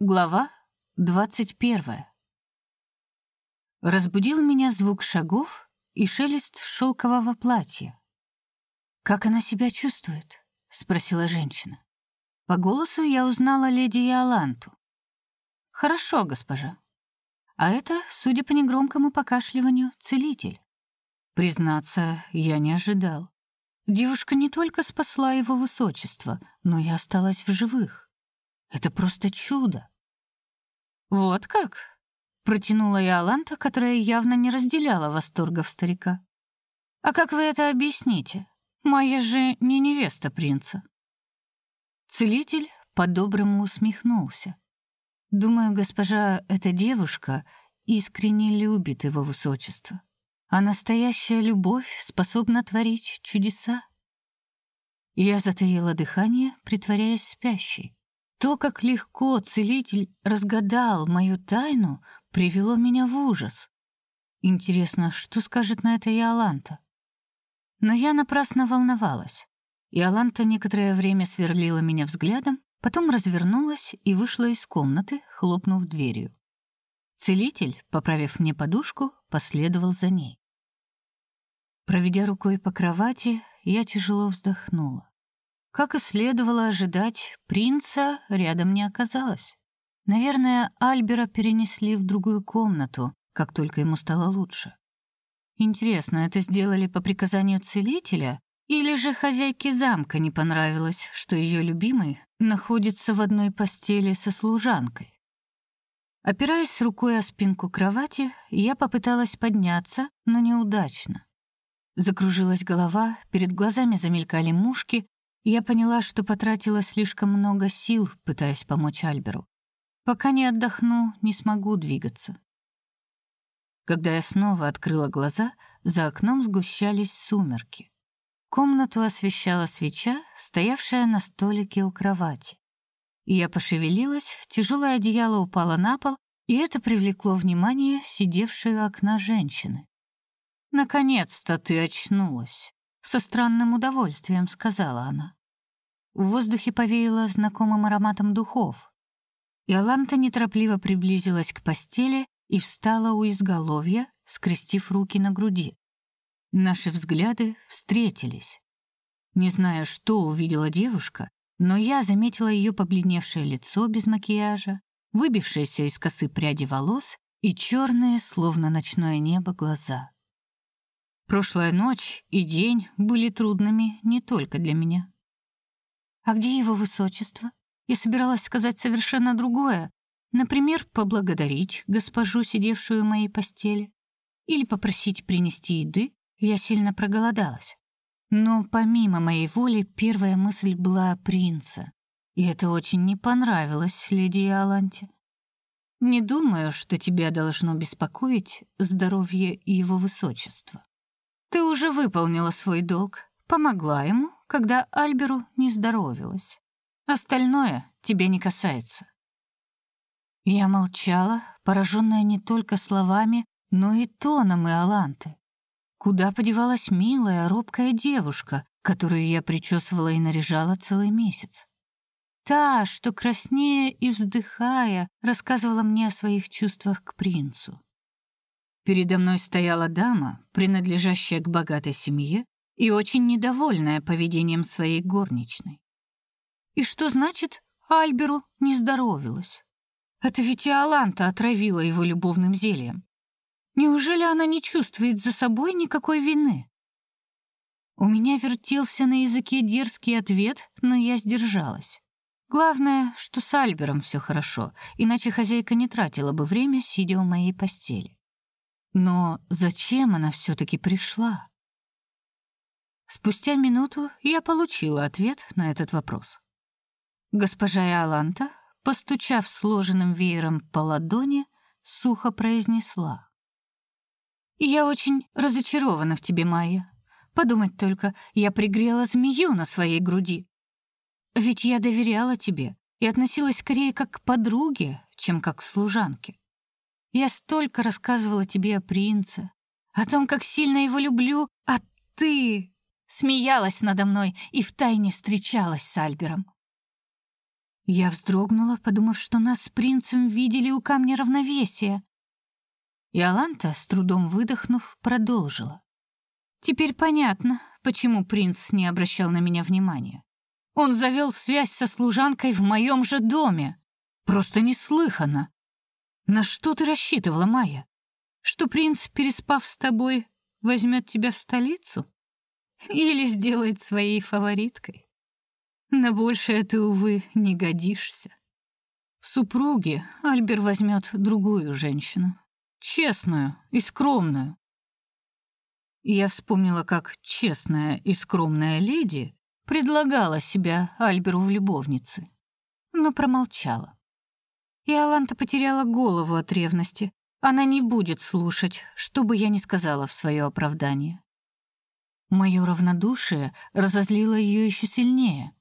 Глава двадцать первая. Разбудил меня звук шагов и шелест шелкового платья. «Как она себя чувствует?» — спросила женщина. По голосу я узнала леди Иоланту. «Хорошо, госпожа. А это, судя по негромкому покашливанию, целитель. Признаться, я не ожидал. Девушка не только спасла его высочество, но и осталась в живых. Это просто чудо. Вот как? протянула Аланта, которая явно не разделяла восторгов старика. А как вы это объясните? Моя же не невеста принца. Целитель по-доброму усмехнулся. Думаю, госпожа эта девушка искренне любит его высочество. А настоящая любовь способна творить чудеса. Я затаила дыхание, притворяясь спящей. То, как легко целитель разгадал мою тайну, привело меня в ужас. Интересно, что скажет на это Иоланта? Но я напрасно волновалась. Иоланта некоторое время сверлила меня взглядом, потом развернулась и вышла из комнаты, хлопнув дверью. Целитель, поправив мне подушку, последовал за ней. Проведя рукой по кровати, я тяжело вздохнула. Как и следовало ожидать, принца рядом не оказалось. Наверное, Альбера перенесли в другую комнату, как только ему стало лучше. Интересно, это сделали по приказанию целителя или же хозяйке замка не понравилось, что ее любимый находится в одной постели со служанкой? Опираясь рукой о спинку кровати, я попыталась подняться, но неудачно. Закружилась голова, перед глазами замелькали мушки, я поняла, что потратила слишком много сил, пытаясь помочь Альберу. Пока не отдохну, не смогу двигаться. Когда я снова открыла глаза, за окном сгущались сумерки. Комнату освещала свеча, стоявшая на столике у кровати. Я пошевелилась, тяжелое одеяло упало на пол, и это привлекло внимание сидевшей у окна женщины. «Наконец-то ты очнулась», — со странным удовольствием сказала она. В воздухе повеяло знакомым ароматом духов. Иоланта неторопливо приблизилась к постели и встала у изголовья, скрестив руки на груди. Наши взгляды встретились. Не знаю, что увидела девушка, но я заметила ее побледневшее лицо без макияжа, выбившиеся из косы пряди волос и черные, словно ночное небо, глаза. Прошлая ночь и день были трудными не только для меня. А где его высочество? Я собиралась сказать совершенно другое. Например, поблагодарить госпожу, сидевшую в моей постели, или попросить принести еды. Я сильно проголодалась. Но помимо моей воли, первая мысль была о принце. И это очень не понравилось леди Иоланте. Не думаю, что тебя должно беспокоить здоровье его высочества. Ты уже выполнила свой долг, помогла ему, когда Альберу не здоровилось. Остальное тебя не касается. Я молчала, пораженная не только словами, но и тоном Иоланты. Куда подевалась милая, робкая девушка, которую я причесывала и наряжала целый месяц? Та, что краснея и вздыхая, рассказывала мне о своих чувствах к принцу. Передо мной стояла дама, принадлежащая к богатой семье и очень недовольная поведением своей горничной. И что значит Альберу не здоровилась? Это ведь Аланта отравила его любовным зельем. Неужели она не чувствует за собой никакой вины? У меня вертелся на языке дерзкий ответ, но я сдержалась. Главное, что с Альбером все хорошо, иначе хозяйка не тратила бы время, сидя у моей постели. Но зачем она все таки пришла? Спустя минуту я получила ответ на этот вопрос. Госпожа Иоланта, постучав сложенным веером по ладони, сухо произнесла: "Я очень разочарована в тебе, Майя. Подумать только, я пригрела змею на своей груди. Ведь я доверяла тебе и относилась скорее как к подруге, чем как к служанке. Я столько рассказывала тебе о принце, о том, как сильно его люблю, а ты смеялась надо мной и втайне встречалась с Альбером. Я вздрогнула, подумав, что нас с принцем видели у камня равновесия. И Аланта, с трудом выдохнув, продолжила. Теперь понятно, почему принц не обращал на меня внимания. Он завел связь со служанкой в моем же доме. Просто неслыханно. На что ты рассчитывала, Майя? Что принц, переспав с тобой, возьмет тебя в столицу? Или сделает своей фавориткой? На большее ты, увы, не годишься. В супруге Альбер возьмет другую женщину. Честную и скромную. Я вспомнила, как честная и скромная леди предлагала себя Альберу в любовнице, но промолчала. И Аланта потеряла голову от ревности. Она не будет слушать, что бы я ни сказала в свое оправдание. Мое равнодушие разозлило ее еще сильнее.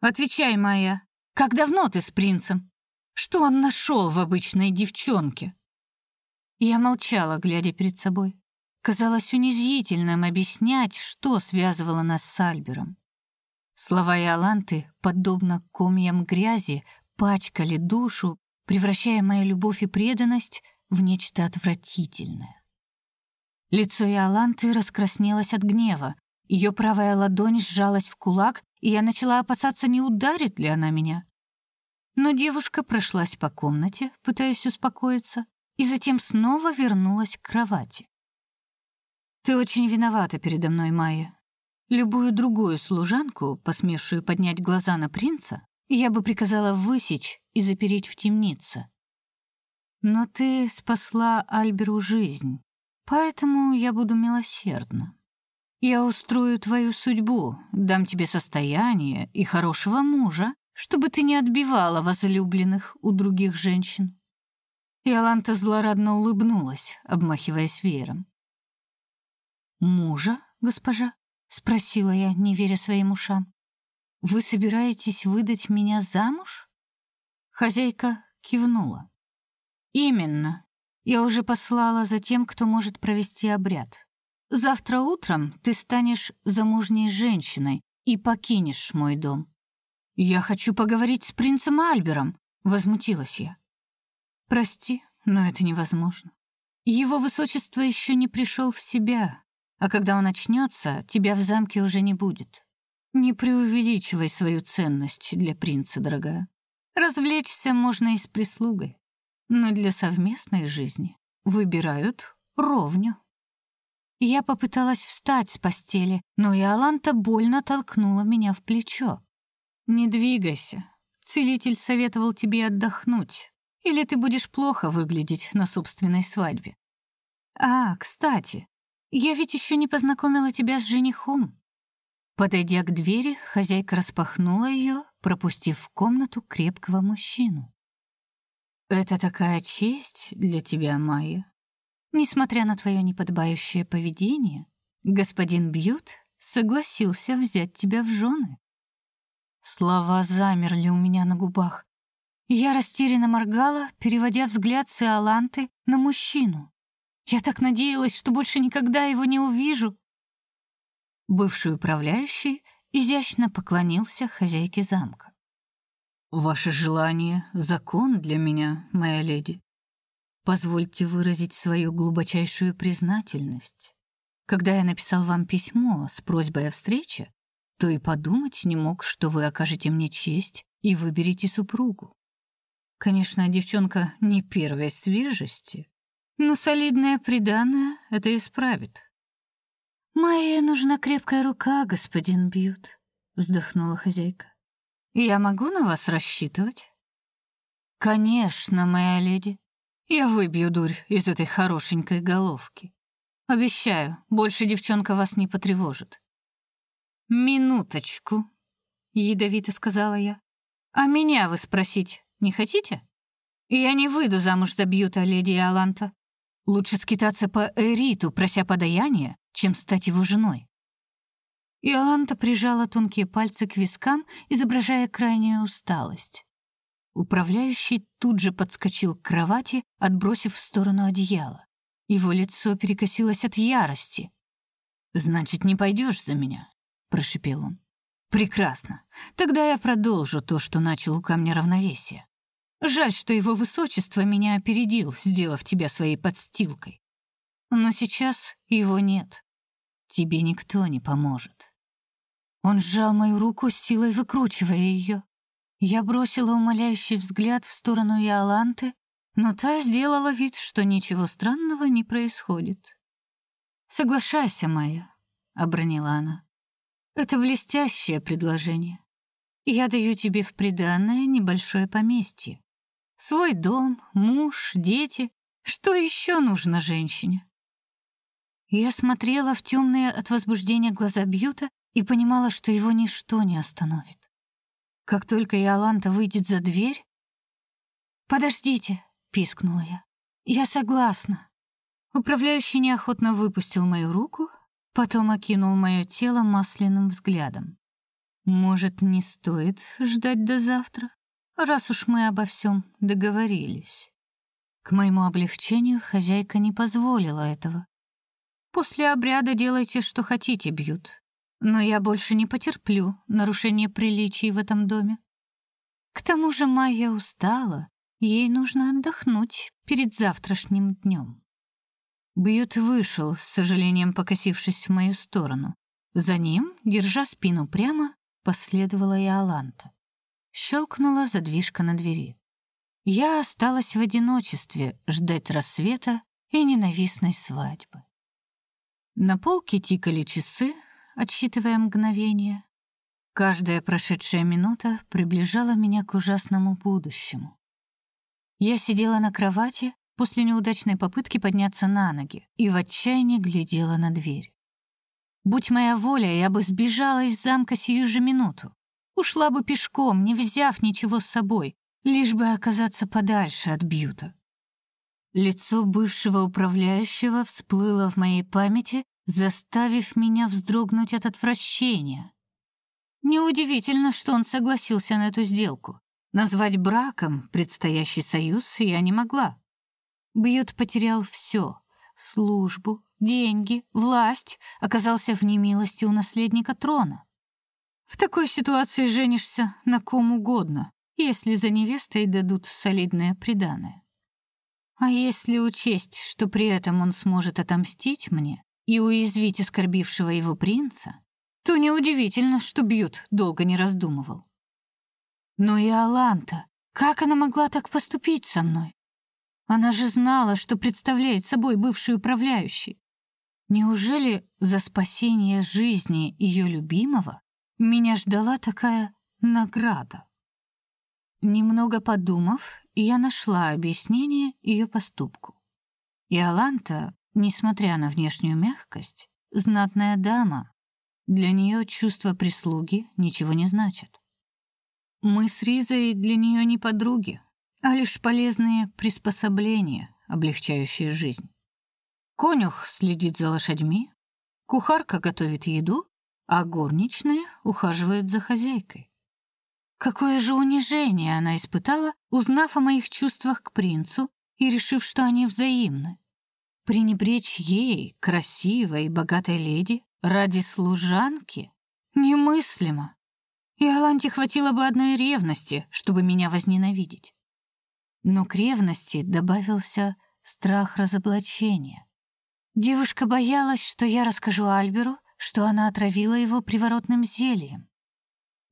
«Отвечай, Майя, как давно ты с принцем? Что он нашел в обычной девчонке?» Я молчала, глядя перед собой. Казалось унизительным объяснять, что связывало нас с Альбером. Слова Иоланты, подобно комьям грязи, пачкали душу, превращая мою любовь и преданность в нечто отвратительное. Лицо Иоланты раскраснелось от гнева, ее правая ладонь сжалась в кулак, и я начала опасаться, не ударит ли она меня. Но девушка прошлась по комнате, пытаясь успокоиться, и затем снова вернулась к кровати. Ты очень виновата передо мной, Майя. Любую другую служанку, посмевшую поднять глаза на принца, я бы приказала высечь и запереть в темнице. Но ты спасла Альберу жизнь, поэтому я буду милосердна. Я устрою твою судьбу, дам тебе состояние и хорошего мужа, чтобы ты не отбивала возлюбленных у других женщин. Иоланта злорадно улыбнулась, обмахиваясь веером. «Мужа, госпожа?» — спросила я, не веря своим ушам. «Вы собираетесь выдать меня замуж?» Хозяйка кивнула. «Именно. Я уже послала за тем, кто может провести обряд. Завтра утром ты станешь замужней женщиной и покинешь мой дом». «Я хочу поговорить с принцем Альбером», — возмутилась я. «Прости, но это невозможно. Его высочество еще не пришел в себя, а когда он очнется, тебя в замке уже не будет. Не преувеличивай свою ценность для принца, дорогая. Развлечься можно и с прислугой, но для совместной жизни выбирают ровню. Я попыталась встать с постели, но Иоланта больно толкнула меня в плечо. «Не двигайся. Целитель советовал тебе отдохнуть, или ты будешь плохо выглядеть на собственной свадьбе. А, кстати, я ведь еще не познакомила тебя с женихом. Подойдя к двери, хозяйка распахнула ее, пропустив в комнату крепкого мужчину. Это такая честь для тебя, Майя. Несмотря на твое неподобающее поведение, господин Бьют согласился взять тебя в жены. Слова замерли у меня на губах. Я растерянно моргала, переводя взгляд с Иоланты на мужчину. Я так надеялась, что больше никогда его не увижу. Бывший управляющий изящно поклонился хозяйке замка. Ваше желание закон для меня, моя леди. Позвольте выразить свою глубочайшую признательность. Когда я написал вам письмо с просьбой о встрече, то и подумать не мог, что вы окажете мне честь и выберете супругу. Конечно, девчонка не первой свежести, но солидное приданое это исправит. «Моей нужна крепкая рука, господин Бьют», — вздохнула хозяйка. «Я могу на вас рассчитывать?» «Конечно, моя леди. Я выбью дурь из этой хорошенькой головки. Обещаю, больше девчонка вас не потревожит». «Минуточку», — ядовито сказала я. «А меня вы спросить не хотите?» «Я не выйду замуж за Бьюта, леди Аланта. Лучше скитаться по Эриту, прося подаяния, чем стать его женой. Иоланта прижала тонкие пальцы к вискам, изображая крайнюю усталость. Управляющий тут же подскочил к кровати, отбросив в сторону одеяло. Его лицо перекосилось от ярости. «Значит, не пойдешь за меня?» — прошипел он. Прекрасно. Тогда я продолжу то, что начал у камня равновесия. Жаль, что его высочество меня опередил, сделав тебя своей подстилкой. Но сейчас его нет. Тебе никто не поможет. Он сжал мою руку, силой выкручивая ее. Я бросила умоляющий взгляд в сторону Иоланты, но та сделала вид, что ничего странного не происходит. «Соглашайся, Майя», — обронила она. «Это блестящее предложение. Я даю тебе в приданое небольшое поместье. Свой дом, муж, дети. Что еще нужно женщине?» Я смотрела в темные от возбуждения глаза Бьюта и понимала, что его ничто не остановит. Как только Иоланта выйдет за дверь... «Подождите!» — пискнула я. «Я согласна». Управляющий неохотно выпустил мою руку, потом окинул мое тело масляным взглядом. «Может, не стоит ждать до завтра, раз уж мы обо всем договорились?» К моему облегчению хозяйка не позволила этого. «После обряда делайте, что хотите, Бьют. Но я больше не потерплю нарушения приличий в этом доме. К тому же Майя устала, ей нужно отдохнуть перед завтрашним днем. Бьют вышел, с сожалением покосившись в мою сторону. За ним, держа спину прямо, последовала и Аланта. Щелкнула задвижка на двери. Я осталась в одиночестве ждать рассвета и ненавистной свадьбы. На полке тикали часы, отсчитывая мгновения. Каждая прошедшая минута приближала меня к ужасному будущему. Я сидела на кровати после неудачной попытки подняться на ноги и в отчаянии глядела на дверь. Будь моя воля, я бы сбежала из замка сию же минуту. Ушла бы пешком, не взяв ничего с собой, лишь бы оказаться подальше от Бьюта. Лицо бывшего управляющего всплыло в моей памяти заставив меня вздрогнуть от отвращения. Неудивительно, что он согласился на эту сделку. Назвать браком предстоящий союз я не могла. Бьют потерял все: службу, деньги, власть, оказался в немилости у наследника трона. В такой ситуации женишься на ком угодно, если за невестой дадут солидное приданое. А если учесть, что при этом он сможет отомстить мне, и уязвить оскорбившего его принца, то неудивительно, что Бьют долго не раздумывал. Но и Аланта, как она могла так поступить со мной? Она же знала, что представляет собой бывший управляющий. Неужели за спасение жизни ее любимого меня ждала такая награда? Немного подумав, я нашла объяснение ее поступку. И Аланта Несмотря на внешнюю мягкость, знатная дама. Для нее чувство прислуги ничего не значит. Мы с Ризой для нее не подруги, а лишь полезные приспособления, облегчающие жизнь. Конюх следит за лошадьми, кухарка готовит еду, а горничные ухаживают за хозяйкой. Какое же унижение она испытала, узнав о моих чувствах к принцу и решив, что они взаимны. Пренебречь ей, красивой и богатой леди, ради служанки? Немыслимо. И Аланте хватило бы одной ревности, чтобы меня возненавидеть. Но к ревности добавился страх разоблачения. Девушка боялась, что я расскажу Альберу, что она отравила его приворотным зельем.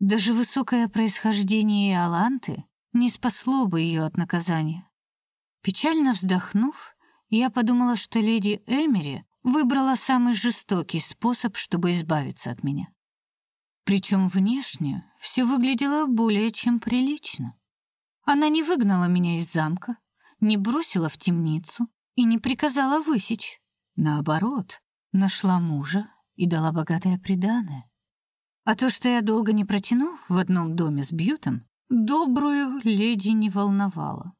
Даже высокое происхождение Аланты не спасло бы ее от наказания. Печально вздохнув, я подумала, что леди Эмери выбрала самый жестокий способ, чтобы избавиться от меня. Причем внешне все выглядело более чем прилично. Она не выгнала меня из замка, не бросила в темницу и не приказала высечь. Наоборот, нашла мужа и дала богатое приданое. А то, что я долго не протяну в одном доме с Бьютом, добрую леди не волновало.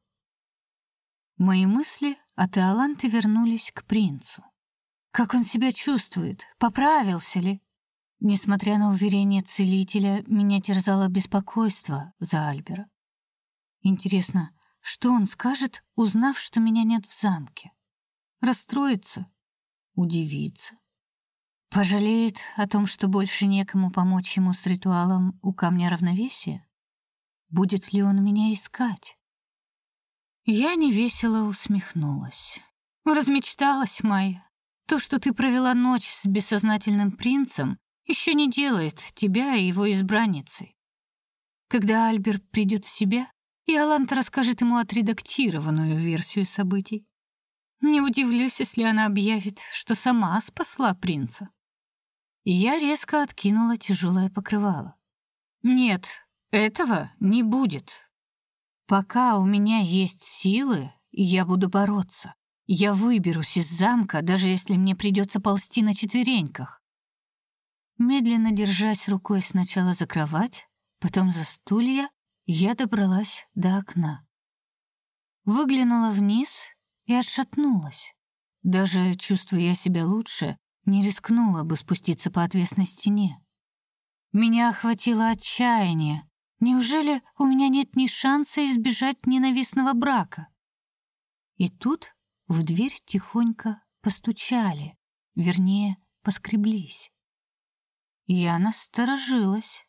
Мои мысли от Иоланты вернулись к принцу. Как он себя чувствует? Поправился ли? Несмотря на уверение целителя, меня терзало беспокойство за Альбера. Интересно, что он скажет, узнав, что меня нет в замке? Расстроится? Удивится? Пожалеет о том, что больше некому помочь ему с ритуалом у камня равновесия? Будет ли он меня искать? Я невесело усмехнулась. Размечталась, Майя. То, что ты провела ночь с бессознательным принцем, еще не делает тебя и его избранницей. Когда Альбер придет в себя, Иоланта расскажет ему отредактированную версию событий. Не удивлюсь, если она объявит, что сама спасла принца. Я резко откинула тяжелое покрывало. Нет, этого не будет. Пока у меня есть силы, я буду бороться. Я выберусь из замка, даже если мне придется ползти на четвереньках. Медленно держась рукой сначала за кровать, потом за стулья, я добралась до окна. Выглянула вниз и отшатнулась. Даже чувствуя себя лучше, не рискнула бы спуститься по отвесной стене. Меня охватило отчаяние. Неужели у меня нет ни шанса избежать ненавистного брака? И тут в дверь тихонько постучали, вернее, поскреблись. Я насторожилась.